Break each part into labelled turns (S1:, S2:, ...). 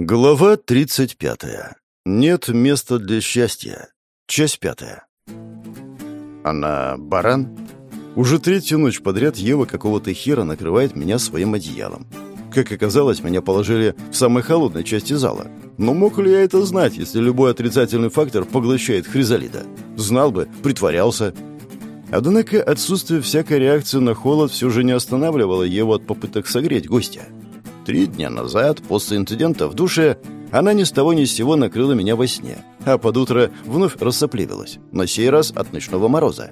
S1: Глава 35. Нет места для счастья. Часть пятая. Она баран? Уже третью ночь подряд Ева какого-то хера накрывает меня своим одеялом. Как оказалось, меня положили в самой холодной части зала. Но мог ли я это знать, если любой отрицательный фактор поглощает хризалида? Знал бы, притворялся. Однако отсутствие всякой реакции на холод все же не останавливало Еву от попыток согреть гостя. Три дня назад, после инцидента в душе, она ни с того ни с сего накрыла меня во сне, а под утро вновь рассопливилась, на сей раз от ночного мороза.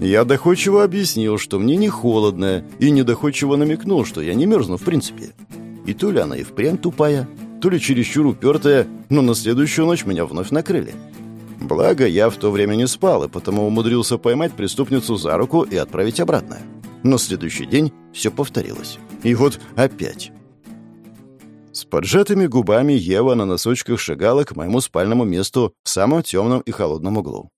S1: Я доходчиво объяснил, что мне не холодно, и недоходчиво намекнул, что я не мерзну в принципе. И то ли она и впрямь тупая, то ли чересчур упертая, но на следующую ночь меня вновь накрыли. Благо, я в то время не спал, и потому умудрился поймать преступницу за руку и отправить обратно. Но следующий день все повторилось. И вот опять. С поджатыми губами Ева на носочках шагала к моему спальному месту в самом темном и холодном углу.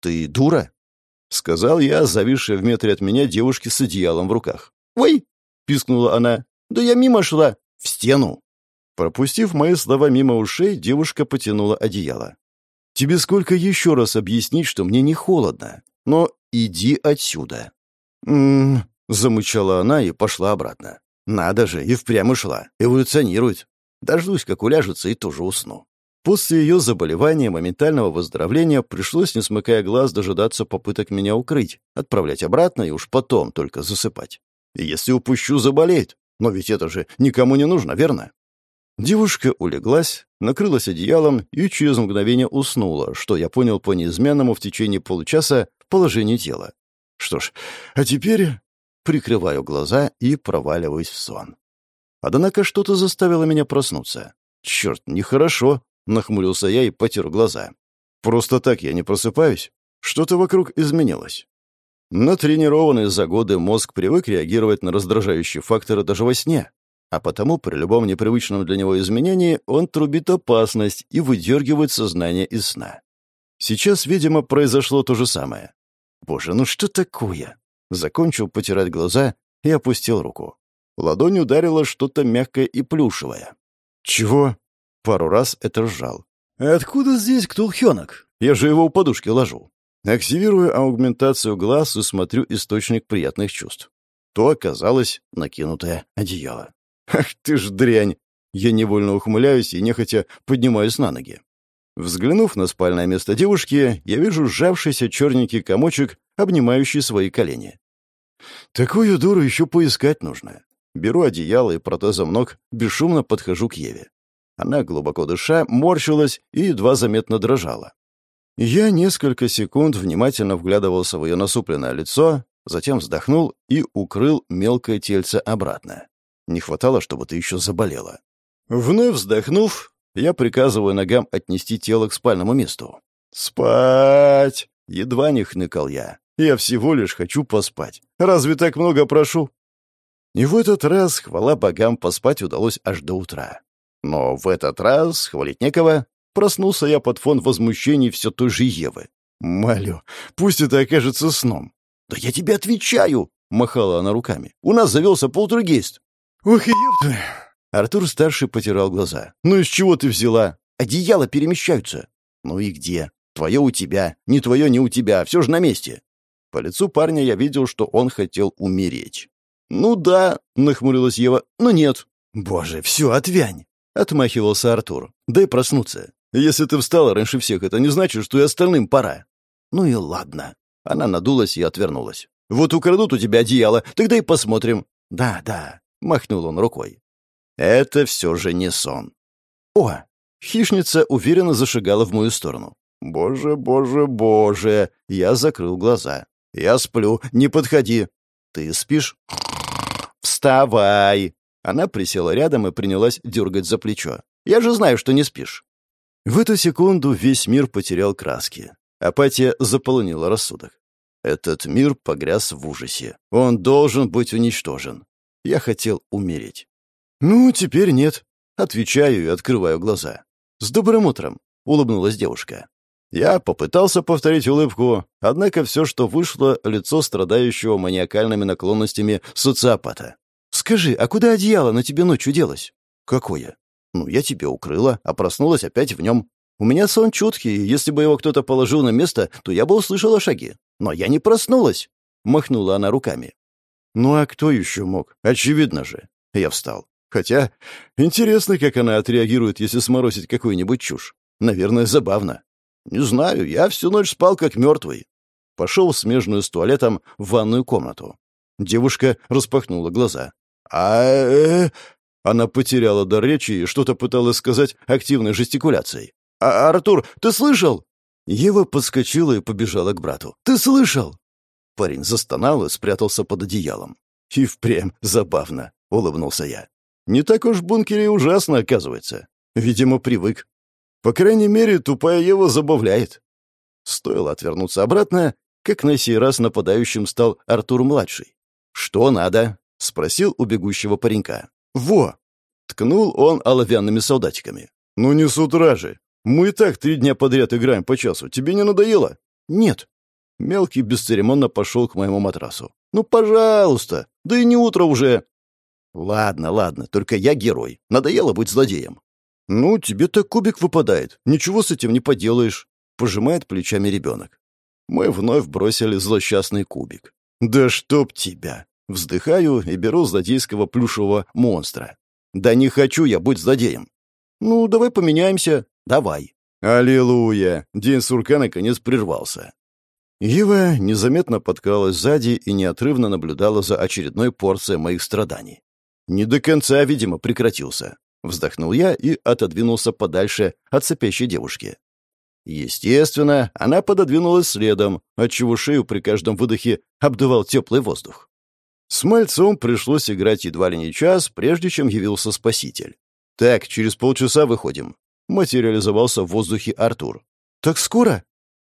S1: «Ты дура?» — сказал я, зависшая в метре от меня девушке с одеялом в руках. «Ой!» — пискнула она. «Да я мимо шла. В стену!» Пропустив мои слова мимо ушей, девушка потянула одеяло. «Тебе сколько еще раз объяснить, что мне не холодно? Но иди отсюда!» «М-м-м», замычала она и пошла обратно. Надо же, и впрямь ушла. Эволюционирует. Дождусь, как уляжется, и тоже усну. После ее заболевания моментального выздоровления пришлось, не смыкая глаз, дожидаться попыток меня укрыть, отправлять обратно и уж потом только засыпать. И если упущу, заболеет. Но ведь это же никому не нужно, верно? Девушка улеглась, накрылась одеялом и через мгновение уснула, что я понял по неизменному в течение получаса положению тела. Что ж, а теперь прикрываю глаза и проваливаюсь в сон. Однако что-то заставило меня проснуться. «Черт, нехорошо!» — нахмурился я и потер глаза. «Просто так я не просыпаюсь. Что-то вокруг изменилось». Натренированный за годы мозг привык реагировать на раздражающие факторы даже во сне, а потому при любом непривычном для него изменении он трубит опасность и выдергивает сознание из сна. Сейчас, видимо, произошло то же самое. Боже, ну что такое? Закончил потирать глаза и опустил руку. Ладонь ударила что-то мягкое и плюшевое. «Чего?» Пару раз это сжал. «Откуда здесь ктулхёнок? Я же его у подушки ложу». Активирую аугментацию глаз и смотрю источник приятных чувств. То оказалось накинутое одеяло. «Ах ты ж дрянь!» Я невольно ухмыляюсь и нехотя поднимаюсь на ноги. Взглянув на спальное место девушки, я вижу сжавшийся черненький комочек, обнимающий свои колени. Такую дуру еще поискать нужно. Беру одеяло и протезом ног, бесшумно подхожу к Еве. Она, глубоко дыша, морщилась и едва заметно дрожала. Я несколько секунд внимательно вглядывался в ее насупленное лицо, затем вздохнул и укрыл мелкое тельце обратно. Не хватало, чтобы ты еще заболела. Вновь вздохнув, я приказываю ногам отнести тело к спальному месту. «Спать!» — едва не хныкал я. «Я всего лишь хочу поспать. Разве так много прошу?» И в этот раз, хвала богам, поспать удалось аж до утра. Но в этот раз, хвалить некого, проснулся я под фон возмущений все той же Евы. «Молю, пусть это окажется сном». «Да я тебе отвечаю!» — махала она руками. «У нас завелся полтергейст». «Ох, ёпта!» Артур-старший потирал глаза. «Ну из чего ты взяла? Одеяла перемещаются». «Ну и где? Твое у тебя, не твое не у тебя, все же на месте». По лицу парня я видел, что он хотел умереть. «Ну да», — нахмурилась Ева, — «но нет». «Боже, все, отвянь», — отмахивался Артур. «Дай проснуться. Если ты встала раньше всех, это не значит, что и остальным пора». «Ну и ладно». Она надулась и отвернулась. «Вот украдут у тебя одеяло, тогда и посмотрим». «Да, да», — махнул он рукой. Это все же не сон. О! Хищница уверенно зашагала в мою сторону. Боже, боже, боже! Я закрыл глаза. Я сплю, не подходи. Ты спишь? Вставай! Она присела рядом и принялась дергать за плечо. Я же знаю, что не спишь. В эту секунду весь мир потерял краски. Апатия заполонила рассудок. Этот мир погряз в ужасе. Он должен быть уничтожен. Я хотел умереть. «Ну, теперь нет». Отвечаю и открываю глаза. «С добрым утром», — улыбнулась девушка. Я попытался повторить улыбку, однако все, что вышло, лицо страдающего маниакальными наклонностями социопата. «Скажи, а куда одеяло на тебе ночью делось?» «Какое?» Ну, я тебе укрыла, а проснулась опять в нем. У меня сон чуткий, и если бы его кто-то положил на место, то я бы услышала шаги. Но я не проснулась!» — махнула она руками. «Ну а кто еще мог? Очевидно же!» Я встал. Хотя, интересно, как она отреагирует, если сморозить какую-нибудь чушь. Наверное, забавно. Не знаю, я всю ночь спал как мертвый. Пошел в смежную с туалетом в ванную комнату. Девушка распахнула глаза. а э, Она потеряла дар речи и что-то пыталась сказать активной жестикуляцией. «А, «Артур, ты слышал?» Ева подскочила и побежала к брату. «Ты слышал?» Парень застонал и спрятался под одеялом. «И впрямь забавно», — улыбнулся я. «Не так уж в бункере ужасно, оказывается. Видимо, привык. По крайней мере, тупая Ева забавляет». Стоило отвернуться обратно, как на сей раз нападающим стал Артур-младший. «Что надо?» — спросил у бегущего паренька. «Во!» — ткнул он оловянными солдатиками. «Ну не с утра же. Мы и так три дня подряд играем по часу. Тебе не надоело?» «Нет». Мелкий бесцеремонно пошел к моему матрасу. «Ну, пожалуйста! Да и не утро уже!» «Ладно, ладно, только я герой. Надоело быть злодеем». «Ну, тебе-то кубик выпадает. Ничего с этим не поделаешь», — пожимает плечами ребенок. Мы вновь бросили злосчастный кубик. «Да чтоб тебя!» Вздыхаю и беру злодейского плюшевого монстра. «Да не хочу я быть злодеем!» «Ну, давай поменяемся!» «Давай!» «Аллилуйя!» День сурка наконец прервался. Ева незаметно подкралась сзади и неотрывно наблюдала за очередной порцией моих страданий. Не до конца, видимо, прекратился. Вздохнул я и отодвинулся подальше от сопящей девушки. Естественно, она пододвинулась следом, отчего шею при каждом выдохе обдувал теплый воздух. С мальцом пришлось играть едва ли не час, прежде чем явился спаситель. «Так, через полчаса выходим», — материализовался в воздухе Артур. «Так скоро?»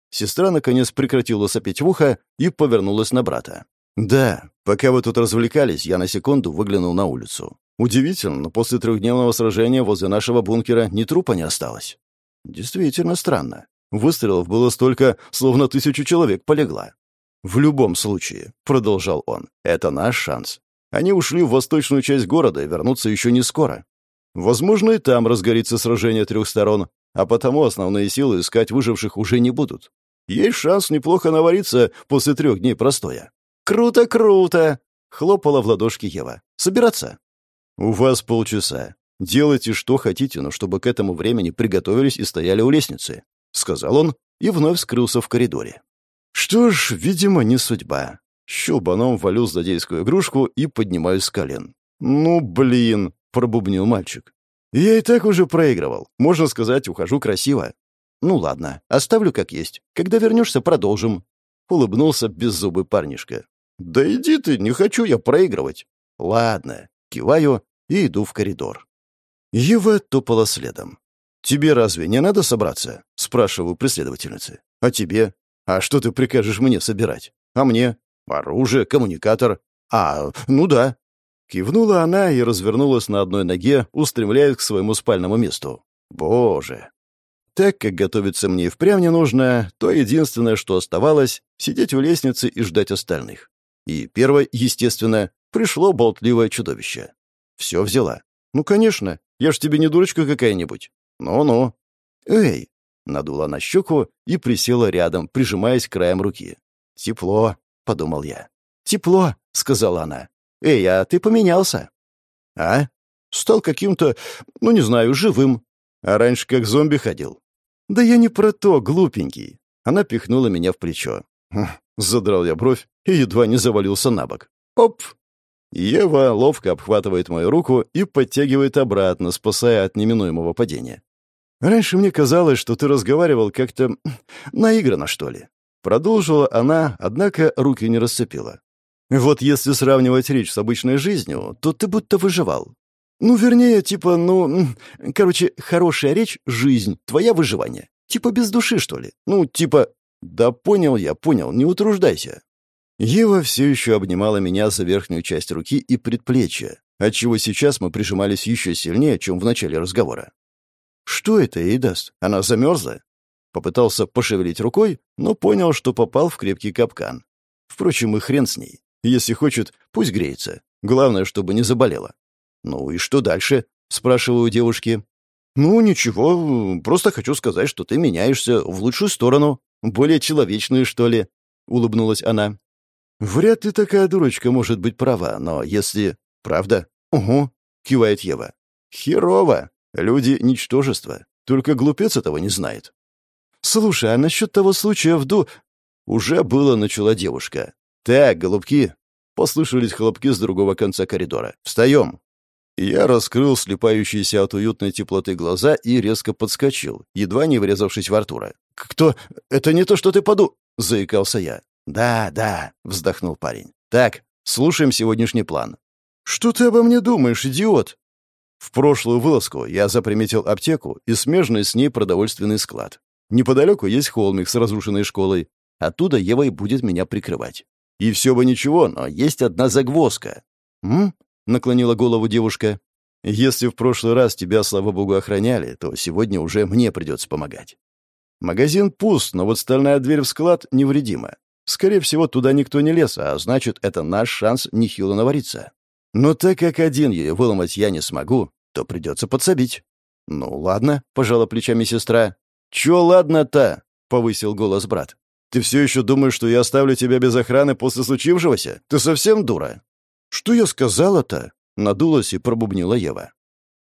S1: Сестра наконец прекратила сопеть в ухо и повернулась на брата. «Да, пока вы тут развлекались, я на секунду выглянул на улицу. Удивительно, но после трехдневного сражения возле нашего бункера ни трупа не осталось. Действительно странно. Выстрелов было столько, словно тысячу человек полегла. «В любом случае», — продолжал он, — «это наш шанс. Они ушли в восточную часть города и вернутся еще не скоро. Возможно, и там разгорится сражение трех сторон, а потому основные силы искать выживших уже не будут. Есть шанс неплохо навариться после трех дней простоя». «Круто, круто!» — хлопала в ладошки Ева. «Собираться?» «У вас полчаса. Делайте, что хотите, но чтобы к этому времени приготовились и стояли у лестницы», — сказал он и вновь скрылся в коридоре. «Что ж, видимо, не судьба». Щелбаном валю злодейскую игрушку и поднимаюсь с колен. «Ну, блин», — пробубнил мальчик. «Я и так уже проигрывал. Можно сказать, ухожу красиво». «Ну ладно, оставлю как есть. Когда вернешься, продолжим». Улыбнулся беззубый парнишка. «Да иди ты, не хочу я проигрывать». «Ладно». Киваю и иду в коридор. Ева топала следом. «Тебе разве не надо собраться?» — спрашиваю преследовательницы. «А тебе? А что ты прикажешь мне собирать? А мне? Оружие, коммуникатор? А, ну да». Кивнула она и развернулась на одной ноге, устремляясь к своему спальному месту. «Боже!» Так как готовиться мне и впрямь не нужно, то единственное, что оставалось — сидеть у лестницы и ждать остальных. И первое, естественно, пришло болтливое чудовище. Все взяла. «Ну, конечно, я ж тебе не дурочка какая-нибудь». «Ну-ну». «Эй!» — надула на щеку и присела рядом, прижимаясь краем руки. «Тепло», — подумал я. «Тепло», — сказала она. «Эй, а ты поменялся?» «А? Стал каким-то, ну, не знаю, живым. А раньше как зомби ходил». «Да я не про то, глупенький». Она пихнула меня в плечо. Хм, задрал я бровь и едва не завалился на бок. «Оп!» Ева ловко обхватывает мою руку и подтягивает обратно, спасая от неминуемого падения. «Раньше мне казалось, что ты разговаривал как-то наигранно, что ли». Продолжила она, однако руки не расцепила. «Вот если сравнивать речь с обычной жизнью, то ты будто выживал. Ну, вернее, типа, ну... Короче, хорошая речь — жизнь, твоя выживание. Типа без души, что ли? Ну, типа... Да понял я, понял, не утруждайся. Ева все еще обнимала меня за верхнюю часть руки и предплечья, отчего сейчас мы прижимались еще сильнее, чем в начале разговора. «Что это ей даст? Она замерзла?» Попытался пошевелить рукой, но понял, что попал в крепкий капкан. Впрочем, и хрен с ней. Если хочет, пусть греется. Главное, чтобы не заболела. «Ну и что дальше?» — спрашиваю у девушки. «Ну, ничего, просто хочу сказать, что ты меняешься в лучшую сторону. Более человечную, что ли?» — улыбнулась она. «Вряд ли такая дурочка может быть права, но если...» «Правда?» «Угу», — кивает Ева. «Херово. Люди — ничтожество. Только глупец этого не знает». «Слушай, а насчет того случая в ду...» Уже было начала девушка. «Так, голубки!» Послышались хлопки с другого конца коридора. «Встаем!» Я раскрыл слепающиеся от уютной теплоты глаза и резко подскочил, едва не врезавшись в Артура. «Кто? Это не то, что ты поду...» — заикался я. «Да, да», — вздохнул парень. «Так, слушаем сегодняшний план». «Что ты обо мне думаешь, идиот?» В прошлую вылазку я заприметил аптеку и смежный с ней продовольственный склад. Неподалеку есть холмик с разрушенной школой. Оттуда Ева и будет меня прикрывать. И все бы ничего, но есть одна загвоздка. «М?» — наклонила голову девушка. «Если в прошлый раз тебя, слава богу, охраняли, то сегодня уже мне придется помогать. Магазин пуст, но вот стальная дверь в склад невредима. Скорее всего, туда никто не лез, а значит, это наш шанс нехило навариться. Но так как один ее выломать я не смогу, то придется подсобить». «Ну, ладно», — пожала плечами сестра. «Чё ладно-то?» — повысил голос брат. «Ты все еще думаешь, что я оставлю тебя без охраны после случившегося? Ты совсем дура?» «Что я сказала-то?» — надулась и пробубнила Ева.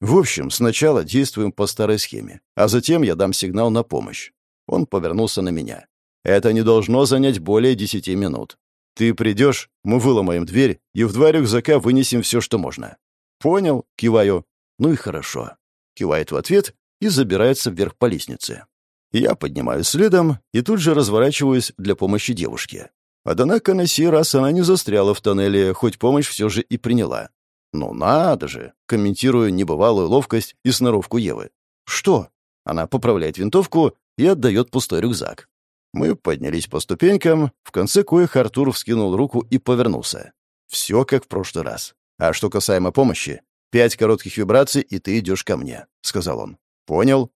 S1: «В общем, сначала действуем по старой схеме, а затем я дам сигнал на помощь». Он повернулся на меня. «Это не должно занять более десяти минут. Ты придешь, мы выломаем дверь и в два рюкзака вынесем все, что можно». «Понял», — киваю. «Ну и хорошо». Кивает в ответ и забирается вверх по лестнице. Я поднимаюсь следом и тут же разворачиваюсь для помощи девушке. Однако на сей раз она не застряла в тоннеле, хоть помощь все же и приняла. «Ну надо же!» — комментирую небывалую ловкость и сноровку Евы. «Что?» Она поправляет винтовку и отдает пустой рюкзак. Мы поднялись по ступенькам, в конце коих Артур вскинул руку и повернулся. Все как в прошлый раз. А что касаемо помощи, пять коротких вибраций, и ты идешь ко мне», — сказал он. «Понял».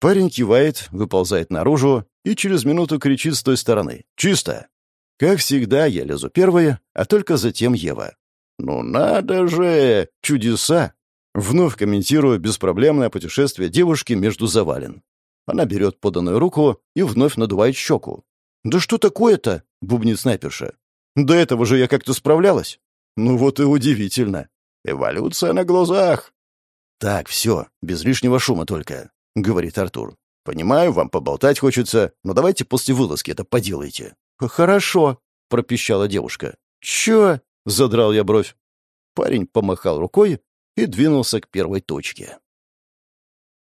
S1: Парень кивает, выползает наружу и через минуту кричит с той стороны. «Чисто!» Как всегда, я лезу первой, а только затем Ева. «Ну надо же! Чудеса!» Вновь комментирую беспроблемное путешествие девушки между завален. Она берет поданную руку и вновь надувает щеку. «Да что такое-то?» — бубнит снайперша. «До этого же я как-то справлялась». «Ну вот и удивительно. Эволюция на глазах». «Так, все, без лишнего шума только. — говорит Артур. «Понимаю, вам поболтать хочется, но давайте после вылазки это поделайте». «Хорошо», — пропищала девушка. «Чё?» — задрал я бровь. Парень помахал рукой и двинулся к первой точке.